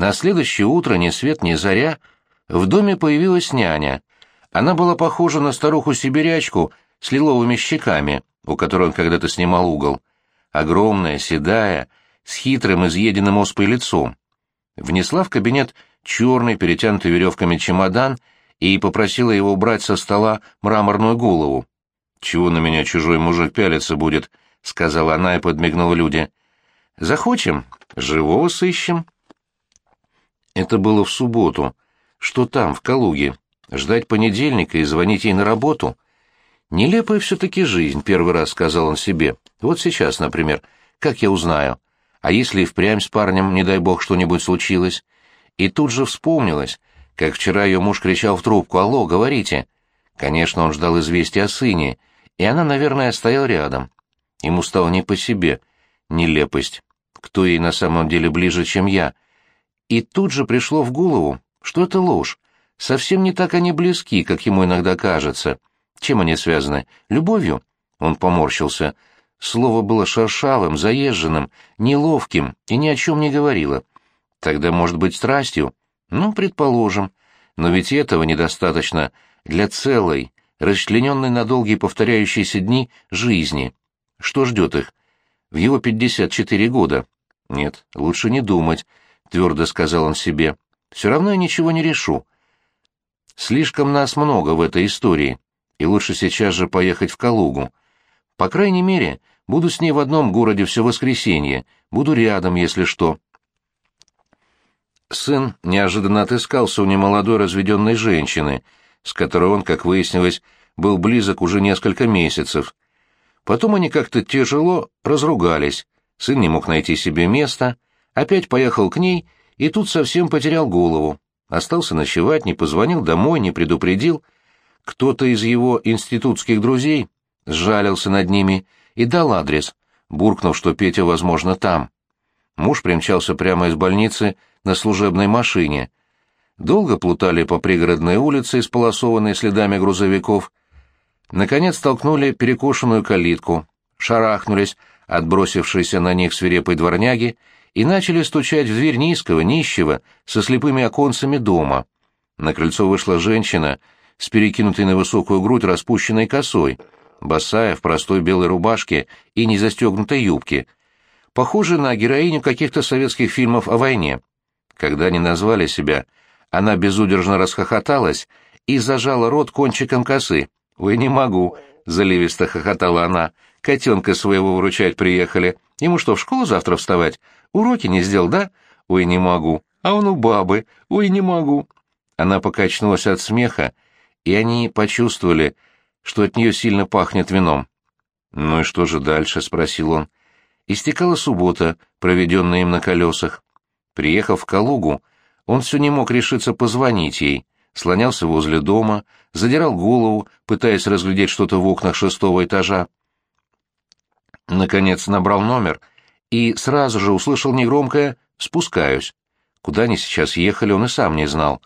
На следующее утро, ни свет ни заря, в доме появилась няня. Она была похожа на старуху-сибирячку с лиловыми щеками, у которой он когда-то снимал угол. Огромная, седая, с хитрым, изъеденным оспой лицом. Внесла в кабинет черный, перетянутый веревками чемодан и попросила его убрать со стола мраморную голову. «Чего на меня чужой мужик пялиться будет?» — сказала она и подмигнула люди. «Захочем, живого сыщем». Это было в субботу. Что там, в Калуге? Ждать понедельника и звонить ей на работу? Нелепая все-таки жизнь, первый раз сказал он себе. Вот сейчас, например, как я узнаю? А если и впрямь с парнем, не дай бог, что-нибудь случилось? И тут же вспомнилось, как вчера ее муж кричал в трубку «Алло, говорите!» Конечно, он ждал известия о сыне, и она, наверное, стояла рядом. Ему стало не по себе. Нелепость. Кто ей на самом деле ближе, чем я? И тут же пришло в голову, что это ложь. Совсем не так они близки, как ему иногда кажется. Чем они связаны? Любовью? Он поморщился. Слово было шершавым, заезженным, неловким и ни о чем не говорило. Тогда, может быть, страстью? Ну, предположим. Но ведь этого недостаточно для целой, расчлененной на долгие повторяющиеся дни жизни. Что ждет их? В его 54 года. Нет, лучше не думать, твердо сказал он себе. Все равно я ничего не решу. Слишком нас много в этой истории, и лучше сейчас же поехать в Калугу. По крайней мере, буду с ней в одном городе все воскресенье, буду рядом, если что. Сын неожиданно отыскался у немолодой разведенной женщины, с которой он, как выяснилось, был близок уже несколько месяцев. Потом они как-то тяжело разругались, сын не мог найти себе места, опять поехал к ней и тут совсем потерял голову. Остался ночевать, не позвонил домой, не предупредил. Кто-то из его институтских друзей сжалился над ними и дал адрес, буркнув, что Петя, возможно, там. Муж примчался прямо из больницы на служебной машине. Долго плутали по пригородной улице, исполосованной следами грузовиков. Наконец толкнули перекошенную калитку, шарахнулись, отбросившиеся на них свирепой дворняги, и начали стучать в дверь низкого, нищего, со слепыми оконцами дома. На крыльцо вышла женщина с перекинутой на высокую грудь распущенной косой, босая в простой белой рубашке и незастегнутой юбке, похожая на героиню каких-то советских фильмов о войне. Когда они назвали себя, она безудержно расхохоталась и зажала рот кончиком косы. «Ой, не могу», — заливисто хохотала она, — «котенка своего выручать приехали. Ему что, в школу завтра вставать? Уроки не сделал, да? Ой, не могу. А он у бабы. Ой, не могу». Она покачнулась от смеха, и они почувствовали, что от нее сильно пахнет вином. «Ну и что же дальше?» — спросил он. Истекала суббота, проведенная им на колесах. Приехав в Калугу, он все не мог решиться позвонить ей, слонялся возле дома, задирал голову, пытаясь разглядеть что-то в окнах шестого этажа. Наконец набрал номер и сразу же услышал негромкое «спускаюсь». Куда они сейчас ехали, он и сам не знал.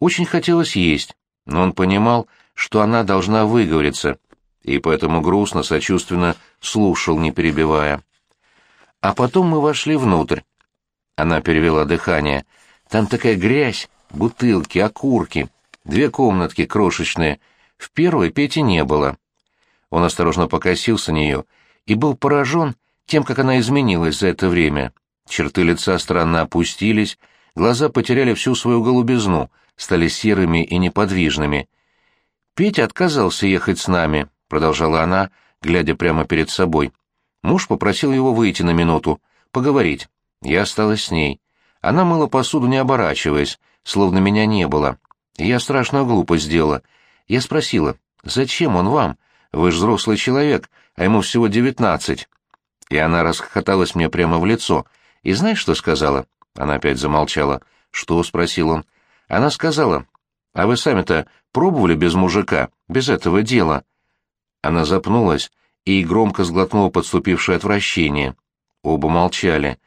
Очень хотелось есть, но он понимал, что она должна выговориться, и поэтому грустно, сочувственно слушал, не перебивая. А потом мы вошли внутрь. Она перевела дыхание. Там такая грязь, бутылки, окурки, две комнатки крошечные. В первой Пети не было. Он осторожно покосился на нее и был поражен тем, как она изменилась за это время. Черты лица странно опустились, глаза потеряли всю свою голубизну, стали серыми и неподвижными. «Петя отказался ехать с нами», — продолжала она, глядя прямо перед собой. Муж попросил его выйти на минуту, поговорить. Я осталась с ней. Она мыла посуду, не оборачиваясь, словно меня не было. Я страшную глупость сделала. Я спросила, «Зачем он вам? Вы ж взрослый человек, а ему всего девятнадцать». И она расхохоталась мне прямо в лицо. И знаешь, что сказала? Она опять замолчала. «Что?» — спросил он. Она сказала, «А вы сами-то пробовали без мужика, без этого дела?» Она запнулась и громко сглотнула подступившее отвращение. Оба молчали.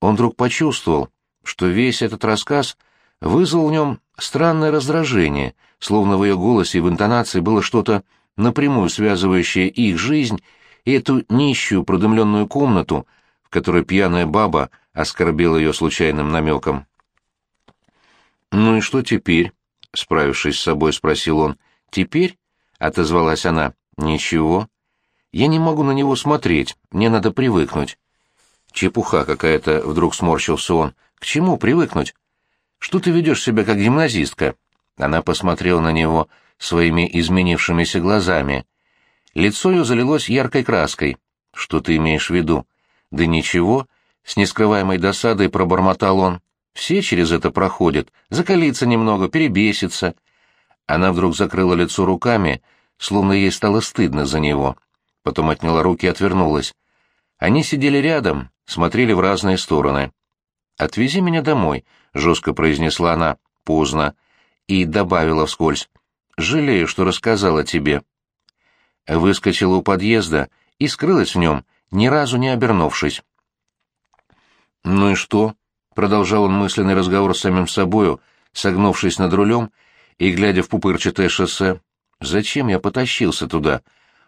Он вдруг почувствовал, что весь этот рассказ вызвал в нем странное раздражение, словно в ее голосе и в интонации было что-то напрямую связывающее их жизнь и эту нищую продымленную комнату, в которой пьяная баба оскорбила ее случайным намеком. «Ну и что теперь?» — справившись с собой, спросил он. «Теперь?» — отозвалась она. «Ничего. Я не могу на него смотреть, мне надо привыкнуть». «Чепуха какая-то», — вдруг сморщился он. «К чему привыкнуть? Что ты ведешь себя как гимназистка?» Она посмотрела на него своими изменившимися глазами. Лицо ее залилось яркой краской. «Что ты имеешь в виду?» «Да ничего», — с нескрываемой досадой пробормотал он. «Все через это проходят, закалиться немного, перебеситься». Она вдруг закрыла лицо руками, словно ей стало стыдно за него. Потом отняла руки и отвернулась. Они сидели рядом, смотрели в разные стороны. «Отвези меня домой», — жестко произнесла она, поздно, и добавила вскользь. «Жалею, что рассказала тебе». Выскочила у подъезда и скрылась в нем, ни разу не обернувшись. «Ну и что?» — продолжал он мысленный разговор с самим собою, согнувшись над рулем и глядя в пупырчатое шоссе. «Зачем я потащился туда?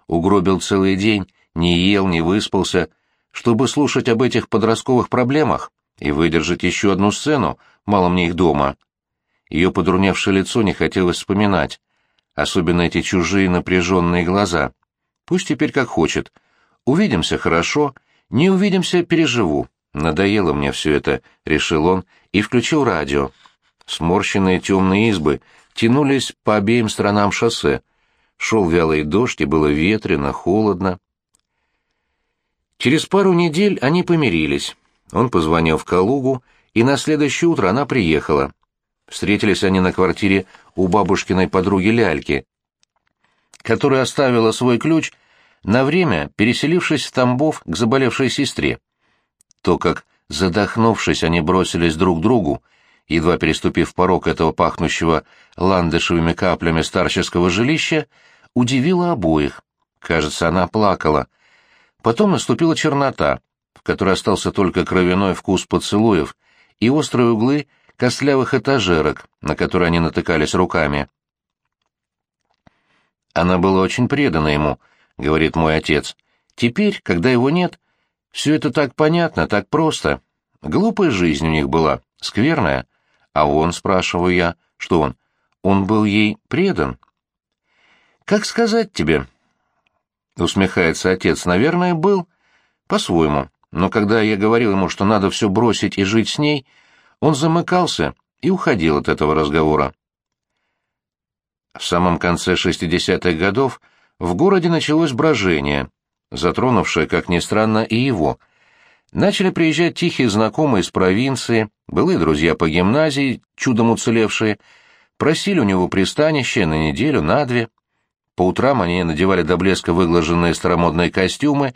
Угробил целый день, не ел, не выспался, чтобы слушать об этих подростковых проблемах и выдержать еще одну сцену, мало мне их дома». Ее подруневшее лицо не хотелось вспоминать, особенно эти чужие напряженные глаза. Пусть теперь как хочет. Увидимся хорошо, не увидимся переживу. Надоело мне все это, решил он и включил радио. Сморщенные темные избы тянулись по обеим сторонам шоссе. Шел вялый дождь, и было ветрено, холодно. Через пару недель они помирились. Он позвонил в Калугу, и на следующее утро она приехала. Встретились они на квартире у бабушкиной подруги Ляльки, которая оставила свой ключ на время, переселившись в Тамбов к заболевшей сестре. То, как, задохнувшись, они бросились друг к другу, едва переступив порог этого пахнущего ландышевыми каплями старческого жилища, удивило обоих. Кажется, она плакала. Потом наступила чернота, в которой остался только кровяной вкус поцелуев и острые углы костлявых этажерок, на которые они натыкались руками. Она была очень предана ему, — говорит мой отец. Теперь, когда его нет, все это так понятно, так просто. Глупая жизнь у них была, скверная. А он, спрашиваю я, что он? Он был ей предан. Как сказать тебе? Усмехается отец. Наверное, был. По-своему. Но когда я говорил ему, что надо все бросить и жить с ней, он замыкался и уходил от этого разговора. В самом конце 60-х годов в городе началось брожение, затронувшее, как ни странно, и его. Начали приезжать тихие знакомые из провинции, былые друзья по гимназии, чудом уцелевшие, просили у него пристанище на неделю, на две. По утрам они надевали до блеска выглаженные старомодные костюмы,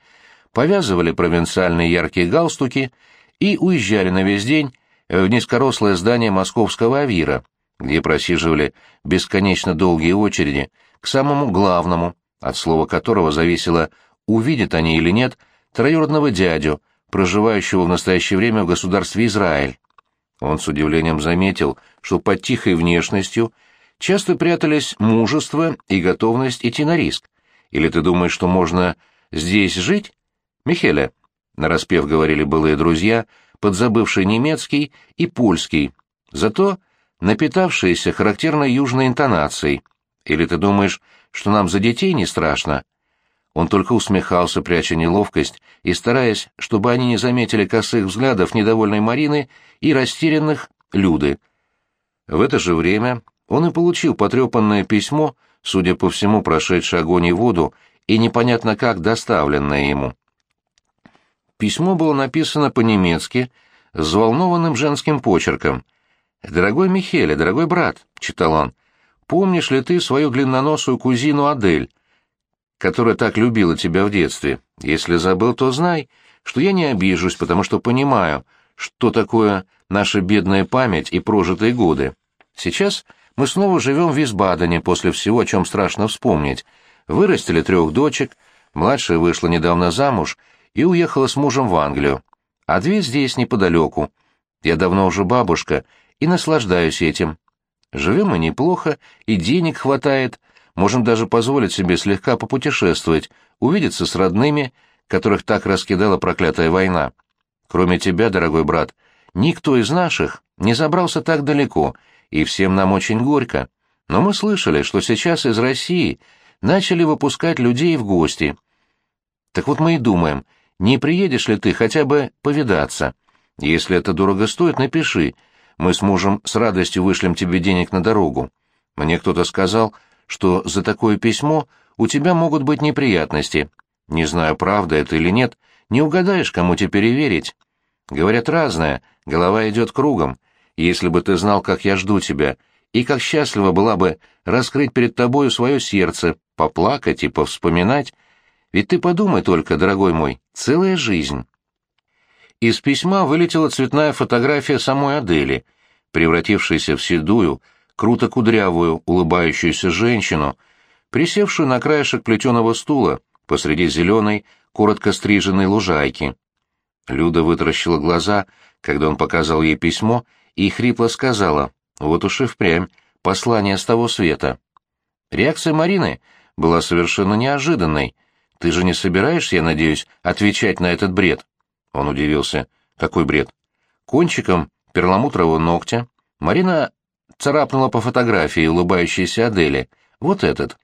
повязывали провинциальные яркие галстуки и уезжали на весь день в низкорослое здание московского авира, где просиживали бесконечно долгие очереди к самому главному, от слова которого зависело, увидят они или нет троюродного дядю, проживающего в настоящее время в государстве Израиль. Он с удивлением заметил, что под тихой внешностью часто прятались мужество и готовность идти на риск. Или ты думаешь, что можно здесь жить? Михеля, нараспев говорили былые друзья, подзабывший немецкий и польский, зато напитавшиеся характерной южной интонацией. Или ты думаешь, что нам за детей не страшно?» Он только усмехался, пряча неловкость, и стараясь, чтобы они не заметили косых взглядов недовольной Марины и растерянных Люды. В это же время он и получил потрепанное письмо, судя по всему, прошедшее огонь и воду, и непонятно как доставленное ему. Письмо было написано по-немецки, с взволнованным женским почерком. «Дорогой Михеля, дорогой брат», — читал он, — «помнишь ли ты свою длинноносую кузину Адель, которая так любила тебя в детстве? Если забыл, то знай, что я не обижусь, потому что понимаю, что такое наша бедная память и прожитые годы. Сейчас мы снова живем в Висбадене после всего, о чем страшно вспомнить. Вырастили трех дочек, младшая вышла недавно замуж — и уехала с мужем в Англию. А две здесь, неподалеку. Я давно уже бабушка и наслаждаюсь этим. Живем мы неплохо, и денег хватает, можем даже позволить себе слегка попутешествовать, увидеться с родными, которых так раскидала проклятая война. Кроме тебя, дорогой брат, никто из наших не забрался так далеко и всем нам очень горько. Но мы слышали, что сейчас из России начали выпускать людей в гости. Так вот мы и думаем, не приедешь ли ты хотя бы повидаться? Если это дорого стоит, напиши. Мы с мужем с радостью вышлем тебе денег на дорогу. Мне кто-то сказал, что за такое письмо у тебя могут быть неприятности. Не знаю, правда это или нет, не угадаешь, кому теперь и верить. Говорят разное, голова идет кругом. Если бы ты знал, как я жду тебя, и как счастлива была бы раскрыть перед тобою свое сердце, поплакать и повспоминать, ведь ты подумай только, дорогой мой, целая жизнь. Из письма вылетела цветная фотография самой Адели, превратившейся в седую, круто кудрявую, улыбающуюся женщину, присевшую на краешек плетеного стула посреди зеленой, коротко стриженной лужайки. Люда вытаращила глаза, когда он показал ей письмо, и хрипло сказала, вот уж и впрямь, послание с того света. Реакция Марины была совершенно неожиданной. «Ты же не собираешься, я надеюсь, отвечать на этот бред?» Он удивился. «Какой бред?» Кончиком перламутрового ногтя Марина царапнула по фотографии улыбающейся Адели. «Вот этот».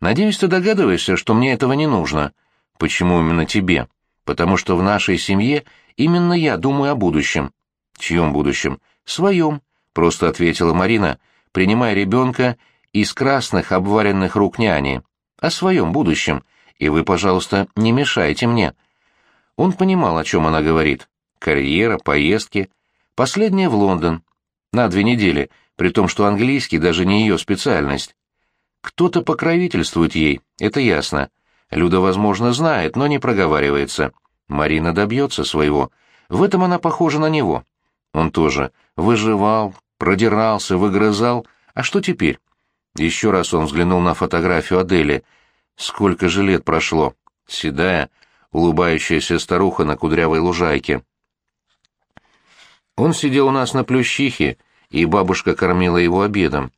«Надеюсь, ты догадываешься, что мне этого не нужно. Почему именно тебе? Потому что в нашей семье именно я думаю о будущем». «Чьем будущем?» «Своем», — просто ответила Марина, принимая ребенка из красных обваренных рук няни. «О своем будущем, и вы, пожалуйста, не мешайте мне». Он понимал, о чем она говорит. Карьера, поездки. Последняя в Лондон. На две недели, при том, что английский даже не ее специальность. Кто-то покровительствует ей, это ясно. Люда, возможно, знает, но не проговаривается. Марина добьется своего. В этом она похожа на него. Он тоже выживал, продирался, выгрызал. А что теперь? Еще раз он взглянул на фотографию Адели. Сколько же лет прошло? Седая, улыбающаяся старуха на кудрявой лужайке. Он сидел у нас на плющихе, и бабушка кормила его обедом.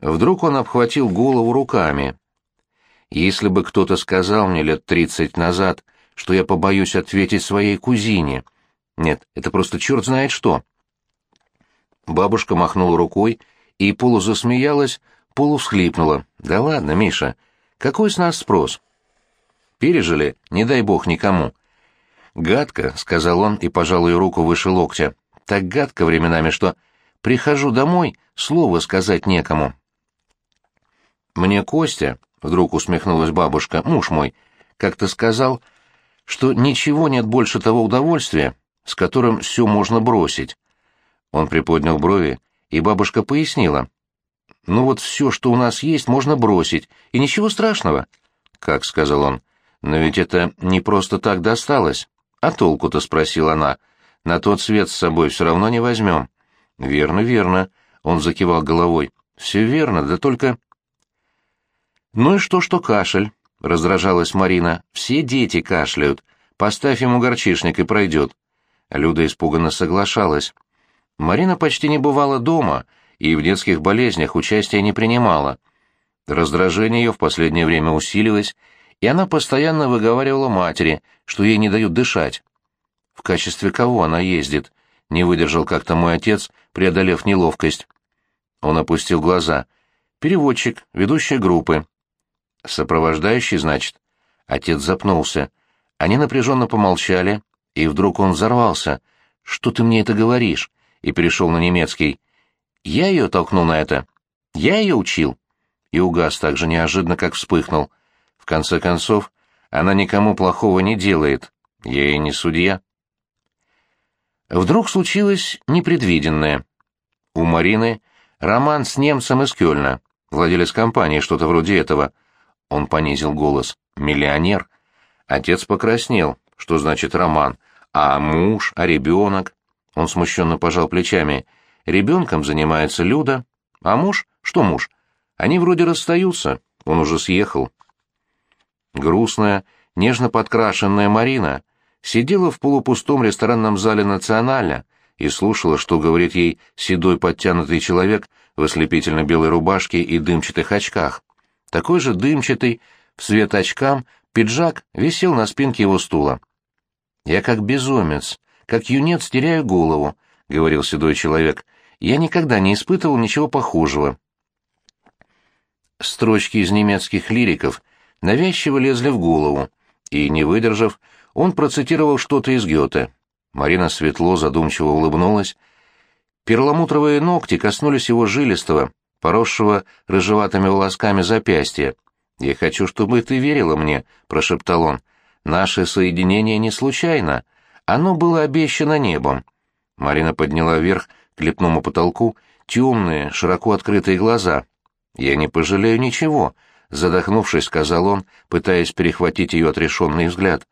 Вдруг он обхватил голову руками. Если бы кто-то сказал мне лет тридцать назад, что я побоюсь ответить своей кузине. Нет, это просто черт знает что. Бабушка махнула рукой и полузасмеялась, полусхлипнула. «Да ладно, Миша, какой с нас спрос?» Пережили, не дай бог никому. «Гадко», — сказал он и пожал ее руку выше локтя. «Так гадко временами, что прихожу домой, слова сказать некому». «Мне Костя», — вдруг усмехнулась бабушка, — «муж мой, как-то сказал, что ничего нет больше того удовольствия, с которым все можно бросить». Он приподнял брови, и бабушка пояснила. «Ну вот все, что у нас есть, можно бросить, и ничего страшного». «Как?» — сказал он. «Но ведь это не просто так досталось. А толку-то?» — спросила она. «На тот свет с собой все равно не возьмем». «Верно, верно», — он закивал головой. «Все верно, да только...» «Ну и что, что кашель?» — раздражалась Марина. «Все дети кашляют. Поставь ему горчишник и пройдет». Люда испуганно соглашалась. Марина почти не бывала дома и в детских болезнях участия не принимала. Раздражение ее в последнее время усилилось, и она постоянно выговаривала матери, что ей не дают дышать. В качестве кого она ездит? Не выдержал как-то мой отец, преодолев неловкость. Он опустил глаза. Переводчик, ведущая группы. Сопровождающий, значит? Отец запнулся. Они напряженно помолчали, и вдруг он взорвался. «Что ты мне это говоришь?» И перешел на немецкий. «Я ее толкнул на это. Я ее учил». И угас так же неожиданно, как вспыхнул. В конце концов, она никому плохого не делает. Я ей не судья. Вдруг случилось непредвиденное. У Марины роман с немцем из Кёльна, владелец компании, что-то вроде этого. Он понизил голос. Миллионер. Отец покраснел. Что значит роман? А муж? А ребенок? Он смущенно пожал плечами. Ребенком занимается Люда. А муж? Что муж? Они вроде расстаются. Он уже съехал. Грустная, нежно подкрашенная Марина сидела в полупустом ресторанном зале «Националя» и слушала, что говорит ей седой подтянутый человек в ослепительно-белой рубашке и дымчатых очках. Такой же дымчатый, в свет очкам, пиджак висел на спинке его стула. «Я как безумец, как юнец теряю голову», — говорил седой человек, — «я никогда не испытывал ничего похожего». Строчки из немецких лириков навязчиво лезли в голову, и, не выдержав, он процитировал что-то из Гёте. Марина светло, задумчиво улыбнулась. Перламутровые ногти коснулись его жилистого, поросшего рыжеватыми волосками запястья. «Я хочу, чтобы ты верила мне», — прошептал он. «Наше соединение не случайно. Оно было обещано небом». Марина подняла вверх к лепному потолку темные, широко открытые глаза. «Я не пожалею ничего», — задохнувшись, сказал он, пытаясь перехватить ее отрешенный взгляд.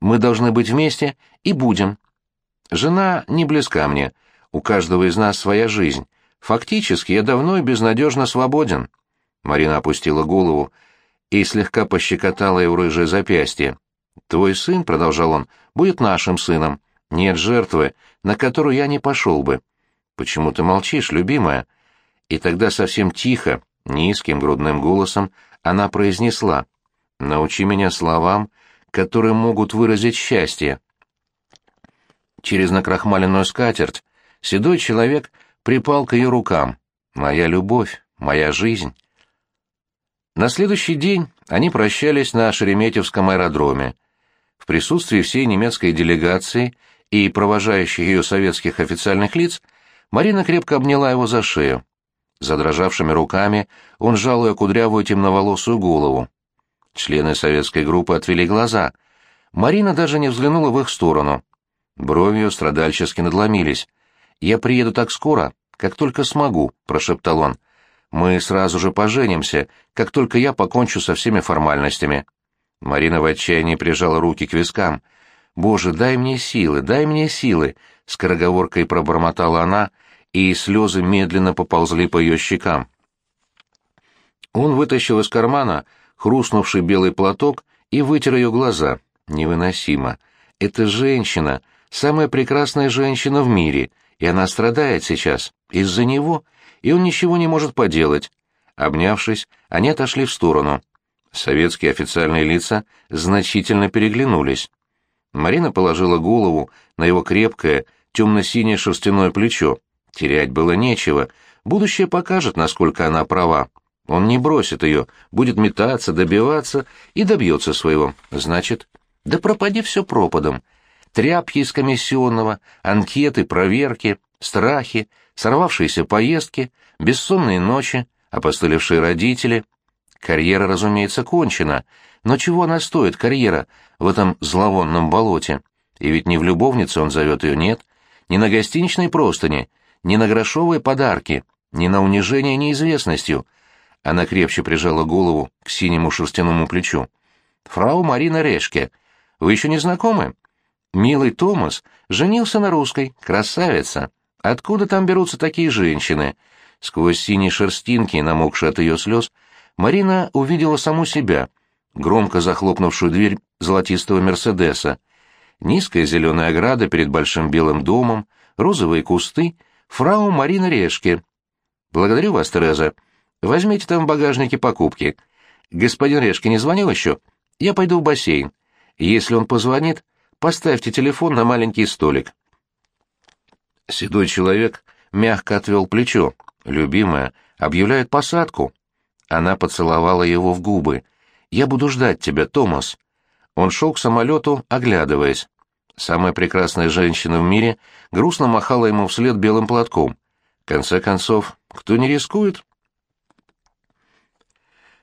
«Мы должны быть вместе и будем. Жена не близка мне, у каждого из нас своя жизнь. Фактически я давно и безнадежно свободен». Марина опустила голову и слегка пощекотала его рыжее запястье. «Твой сын», — продолжал он, — «будет нашим сыном. Нет жертвы, на которую я не пошел бы». «Почему ты молчишь, любимая?» И тогда совсем тихо, низким грудным голосом, она произнесла «Научи меня словам, которые могут выразить счастье». Через накрахмаленную скатерть седой человек припал к ее рукам. «Моя любовь, моя жизнь». На следующий день они прощались на Шереметьевском аэродроме. В присутствии всей немецкой делегации и провожающих ее советских официальных лиц Марина крепко обняла его за шею. Задрожавшими руками он сжал ее кудрявую темноволосую голову. Члены советской группы отвели глаза. Марина даже не взглянула в их сторону. Брови страдальчески надломились. «Я приеду так скоро, как только смогу», — прошептал он. «Мы сразу же поженимся, как только я покончу со всеми формальностями». Марина в отчаянии прижала руки к вискам. «Боже, дай мне силы, дай мне силы!» — скороговоркой пробормотала она, и слезы медленно поползли по ее щекам. Он вытащил из кармана хрустнувший белый платок и вытер ее глаза. Невыносимо. Это женщина, самая прекрасная женщина в мире, и она страдает сейчас. Из-за него, и он ничего не может поделать. Обнявшись, они отошли в сторону. Советские официальные лица значительно переглянулись. Марина положила голову на его крепкое, темно-синее шерстяное плечо. Терять было нечего. Будущее покажет, насколько она права. Он не бросит ее, будет метаться, добиваться и добьется своего. Значит, да пропади все пропадом. Тряпки из комиссионного, анкеты, проверки, страхи, сорвавшиеся поездки, бессонные ночи, опостылевшие родители. Карьера, разумеется, кончена, но чего она стоит, карьера, в этом зловонном болоте? И ведь не в любовнице он зовет ее, нет, не на гостиничной простыни, не на грошовые подарки, не на унижение неизвестностью. Она крепче прижала голову к синему шерстяному плечу. «Фрау Марина Решке, вы еще не знакомы?» «Милый Томас женился на русской, красавица. Откуда там берутся такие женщины?» Сквозь синие шерстинки, намокшие от ее слез, Марина увидела саму себя, громко захлопнувшую дверь золотистого «Мерседеса». Низкая зеленая ограда перед большим белым домом, розовые кусты — Фрау Марина Решке. Благодарю вас, Тереза. Возьмите там в багажнике покупки. Господин Решке не звонил еще? Я пойду в бассейн. Если он позвонит, поставьте телефон на маленький столик. Седой человек мягко отвел плечо. Любимая, объявляет посадку. Она поцеловала его в губы. «Я буду ждать тебя, Томас». Он шел к самолету, оглядываясь. Самая прекрасная женщина в мире грустно махала ему вслед белым платком. В конце концов, кто не рискует?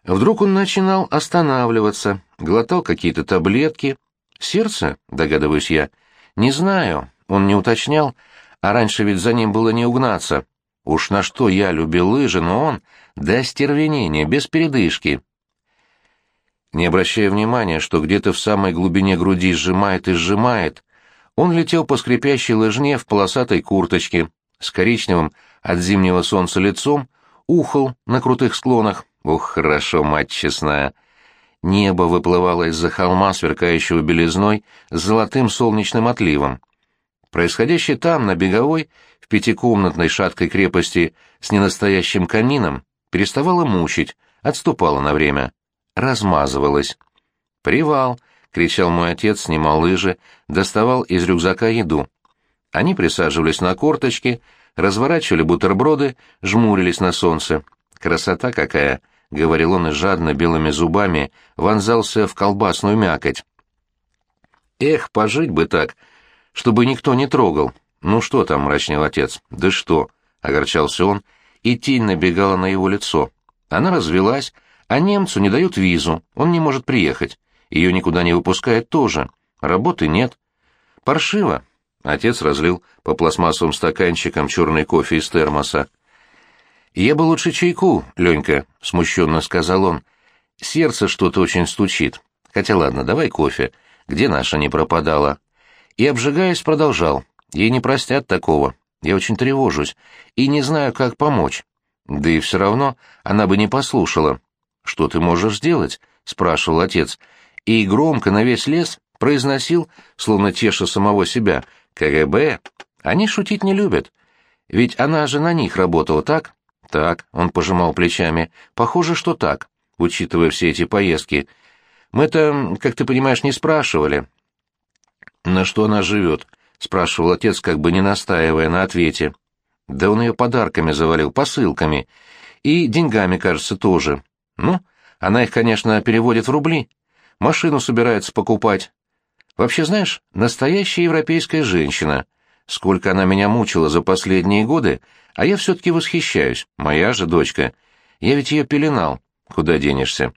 Вдруг он начинал останавливаться, глотал какие-то таблетки. Сердце, догадываюсь я, не знаю, он не уточнял, а раньше ведь за ним было не угнаться. Уж на что я любил лыжи, но он до стервенения, без передышки. Не обращая внимания, что где-то в самой глубине груди сжимает и сжимает, он летел по скрипящей лыжне в полосатой курточке, с коричневым от зимнего солнца лицом, ухал на крутых склонах. Ух, хорошо, мать честная! Небо выплывало из-за холма, сверкающего белизной, с золотым солнечным отливом. Происходящее там, на беговой, в пятикомнатной шаткой крепости с ненастоящим камином, переставало мучить, отступало на время, размазывалось. Привал, — кричал мой отец, снимал лыжи, доставал из рюкзака еду. Они присаживались на корточки, разворачивали бутерброды, жмурились на солнце. «Красота какая!» — говорил он и жадно белыми зубами вонзался в колбасную мякоть. «Эх, пожить бы так, чтобы никто не трогал. Ну что там?» — мрачнел отец. «Да что?» — огорчался он, и тень набегала на его лицо. Она развелась, а немцу не дают визу, он не может приехать. Ее никуда не выпускают тоже. Работы нет. Паршиво. Отец разлил по пластмассовым стаканчикам черный кофе из термоса. «Я бы лучше чайку, Ленька», — смущенно сказал он. «Сердце что-то очень стучит. Хотя ладно, давай кофе. Где наша не пропадала?» И, обжигаясь, продолжал. «Ей не простят такого. Я очень тревожусь. И не знаю, как помочь. Да и все равно она бы не послушала. «Что ты можешь сделать?» — спрашивал отец. И громко на весь лес произносил, словно теша самого себя, «КГБ. Они шутить не любят. Ведь она же на них работала, так?» «Так», — он пожимал плечами, — «похоже, что так, учитывая все эти поездки. Мы-то, как ты понимаешь, не спрашивали». «На что она живет?» — спрашивал отец, как бы не настаивая на ответе. «Да он ее подарками завалил, посылками. И деньгами, кажется, тоже. Ну, она их, конечно, переводит в рубли. Машину собирается покупать. Вообще, знаешь, настоящая европейская женщина. Сколько она меня мучила за последние годы, а я все-таки восхищаюсь. Моя же дочка. Я ведь ее пеленал. Куда денешься?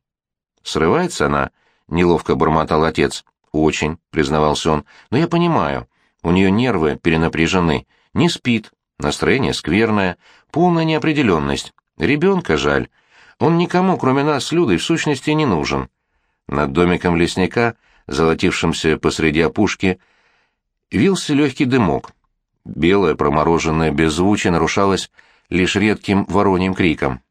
Срывается она? Неловко бормотал отец. Очень, признавался он. Но я понимаю. У нее нервы перенапряжены. Не спит. Настроение скверное. Полная неопределенность. Ребенка жаль. Он никому, кроме нас с Людой, в сущности не нужен. Над домиком лесника, золотившимся посреди опушки, вился легкий дымок. Белое промороженное беззвучие нарушалось лишь редким вороньим криком.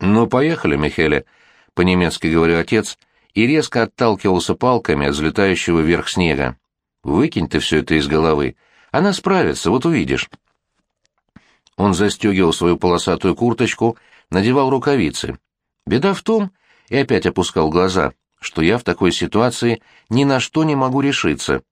«Ну, поехали, Михеля», — по-немецки говорил отец, и резко отталкивался палками от взлетающего вверх снега. «Выкинь ты все это из головы. Она справится, вот увидишь». Он застегивал свою полосатую курточку, надевал рукавицы. Беда в том, и опять опускал глаза, что я в такой ситуации ни на что не могу решиться.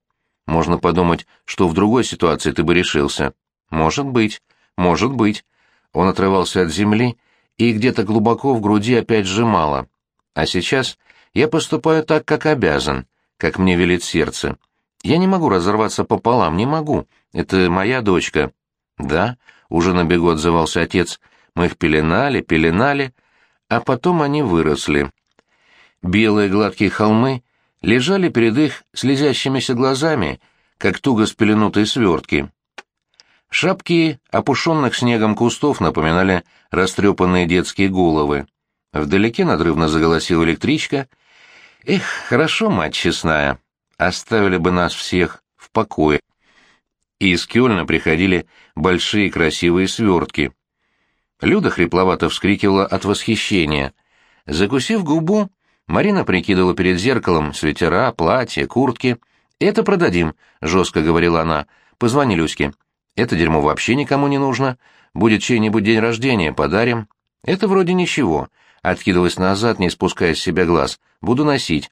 Можно подумать, что в другой ситуации ты бы решился. Может быть, может быть. Он отрывался от земли, и где-то глубоко в груди опять сжимало. А сейчас я поступаю так, как обязан, как мне велит сердце. Я не могу разорваться пополам, не могу. Это моя дочка. Да, уже на бегу отзывался отец. Мы их пеленали, пеленали, а потом они выросли. Белые гладкие холмы лежали перед их слезящимися глазами, как туго спеленутые свертки. Шапки опушенных снегом кустов напоминали растрепанные детские головы. Вдалеке надрывно заголосила электричка. «Эх, хорошо, мать честная, оставили бы нас всех в покое». И из Кёльна приходили большие красивые свертки. Люда хрипловато вскрикивала от восхищения. Закусив губу, Марина прикидывала перед зеркалом свитера, платья, куртки. «Это продадим», — жестко говорила она. «Позвони Люське. Это дерьмо вообще никому не нужно. Будет чей-нибудь день рождения, подарим». «Это вроде ничего», — откидываясь назад, не спуская с себя глаз. «Буду носить».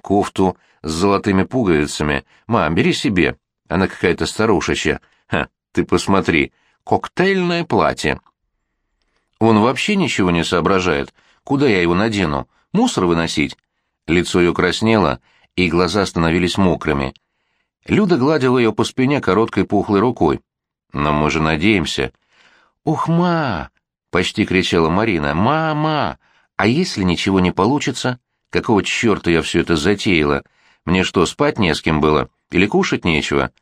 «Кофту с золотыми пуговицами. Мам, бери себе. Она какая-то старушечья. Ха, ты посмотри. Коктейльное платье». Он вообще ничего не соображает. Куда я его надену? Мусор выносить?» Лицо ее краснело, и глаза становились мокрыми. Люда гладила ее по спине короткой пухлой рукой. «Но мы же надеемся». «Ух, ма!» — почти кричала Марина. «Мама! А если ничего не получится? Какого черта я все это затеяла? Мне что, спать не с кем было? Или кушать нечего?»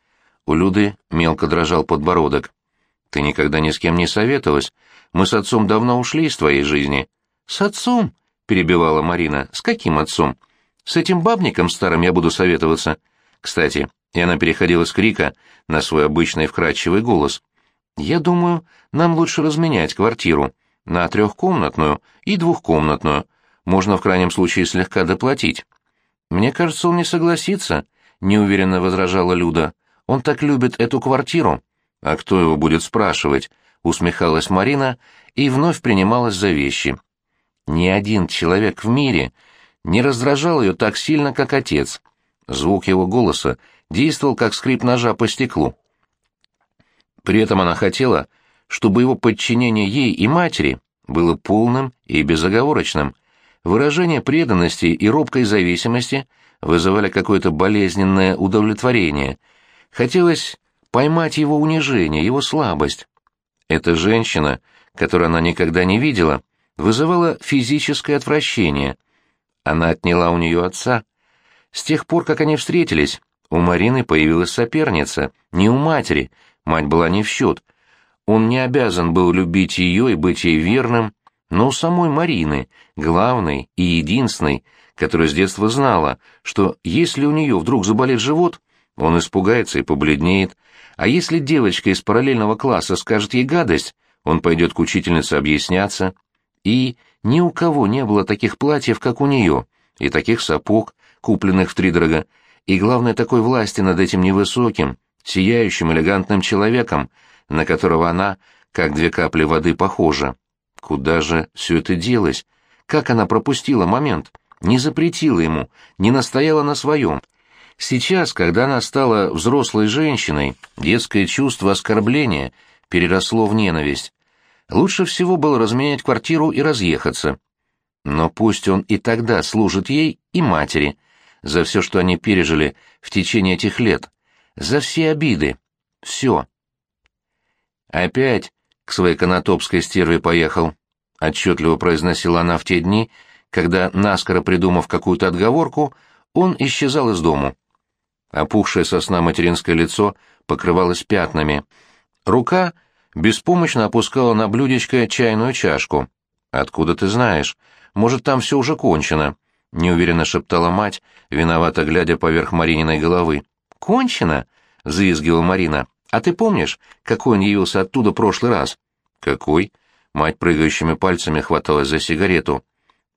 У Люды мелко дрожал подбородок. «Ты никогда ни с кем не советовалась. Мы с отцом давно ушли из твоей жизни». «С отцом?» — перебивала Марина. «С каким отцом? С этим бабником старым я буду советоваться. Кстати, и она переходила с крика на свой обычный вкрадчивый голос. «Я думаю, нам лучше разменять квартиру на трехкомнатную и двухкомнатную. Можно в крайнем случае слегка доплатить». «Мне кажется, он не согласится», — неуверенно возражала Люда. «Он так любит эту квартиру». «А кто его будет спрашивать?» — усмехалась Марина и вновь принималась за вещи. Ни один человек в мире не раздражал ее так сильно, как отец. Звук его голоса действовал, как скрип ножа по стеклу. При этом она хотела, чтобы его подчинение ей и матери было полным и безоговорочным. Выражение преданности и робкой зависимости вызывали какое-то болезненное удовлетворение. Хотелось поймать его унижение, его слабость. Эта женщина, которую она никогда не видела, вызывала физическое отвращение. Она отняла у нее отца. С тех пор, как они встретились, у Марины появилась соперница, не у матери, мать была не в счет. Он не обязан был любить ее и быть ей верным, но у самой Марины, главной и единственной, которая с детства знала, что если у нее вдруг заболит живот, он испугается и побледнеет, а если девочка из параллельного класса скажет ей гадость, он пойдет к учительнице объясняться. И ни у кого не было таких платьев, как у нее, и таких сапог, купленных втридорога, и, главное, такой власти над этим невысоким, сияющим, элегантным человеком, на которого она, как две капли воды, похожа. Куда же все это делось? Как она пропустила момент? Не запретила ему, не настояла на своем. Сейчас, когда она стала взрослой женщиной, детское чувство оскорбления переросло в ненависть. Лучше всего было разменять квартиру и разъехаться. Но пусть он и тогда служит ей и матери, за все, что они пережили в течение этих лет, за все обиды, все. Опять к своей конотопской стерве поехал, отчетливо произносила она в те дни, когда, наскоро придумав какую-то отговорку, он исчезал из дому. Опухшее сосна материнское лицо покрывалось пятнами. Рука беспомощно опускала на блюдечко чайную чашку. «Откуда ты знаешь? Может, там все уже кончено?» — неуверенно шептала мать, виновато глядя поверх Марининой головы. «Кончено?» — заизгила Марина. «А ты помнишь, какой он явился оттуда прошлый раз?» «Какой?» — мать прыгающими пальцами хваталась за сигарету.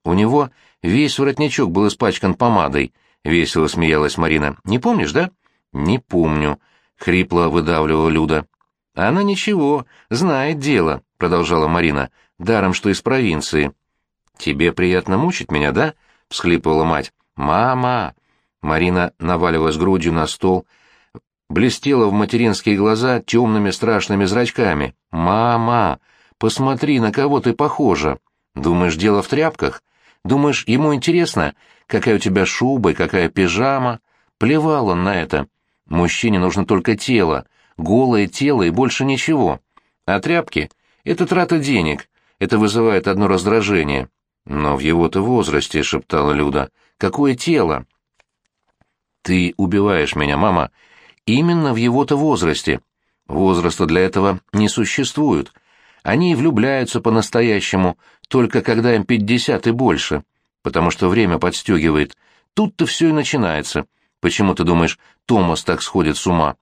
«У него весь воротничок был испачкан помадой», — весело смеялась Марина. «Не помнишь, да?» «Не помню», — хрипло выдавливала Люда. «Она ничего, знает дело», — продолжала Марина, — «даром, что из провинции». «Тебе приятно мучить меня, да?» — всхлипывала мать. «Мама!» Марина наваливалась грудью на стол, блестела в материнские глаза темными страшными зрачками. «Мама! Посмотри, на кого ты похожа! Думаешь, дело в тряпках? Думаешь, ему интересно, какая у тебя шуба и какая пижама? Плевал он на это. Мужчине нужно только тело, голое тело и больше ничего. А тряпки — это трата денег, это вызывает одно раздражение. Но в его-то возрасте, — шептала Люда, — какое тело? Ты убиваешь меня, мама. Именно в его-то возрасте. Возраста для этого не существует. Они влюбляются по-настоящему, только когда им пятьдесят и больше, потому что время подстегивает. Тут-то все и начинается. Почему ты думаешь, Томас так сходит с ума?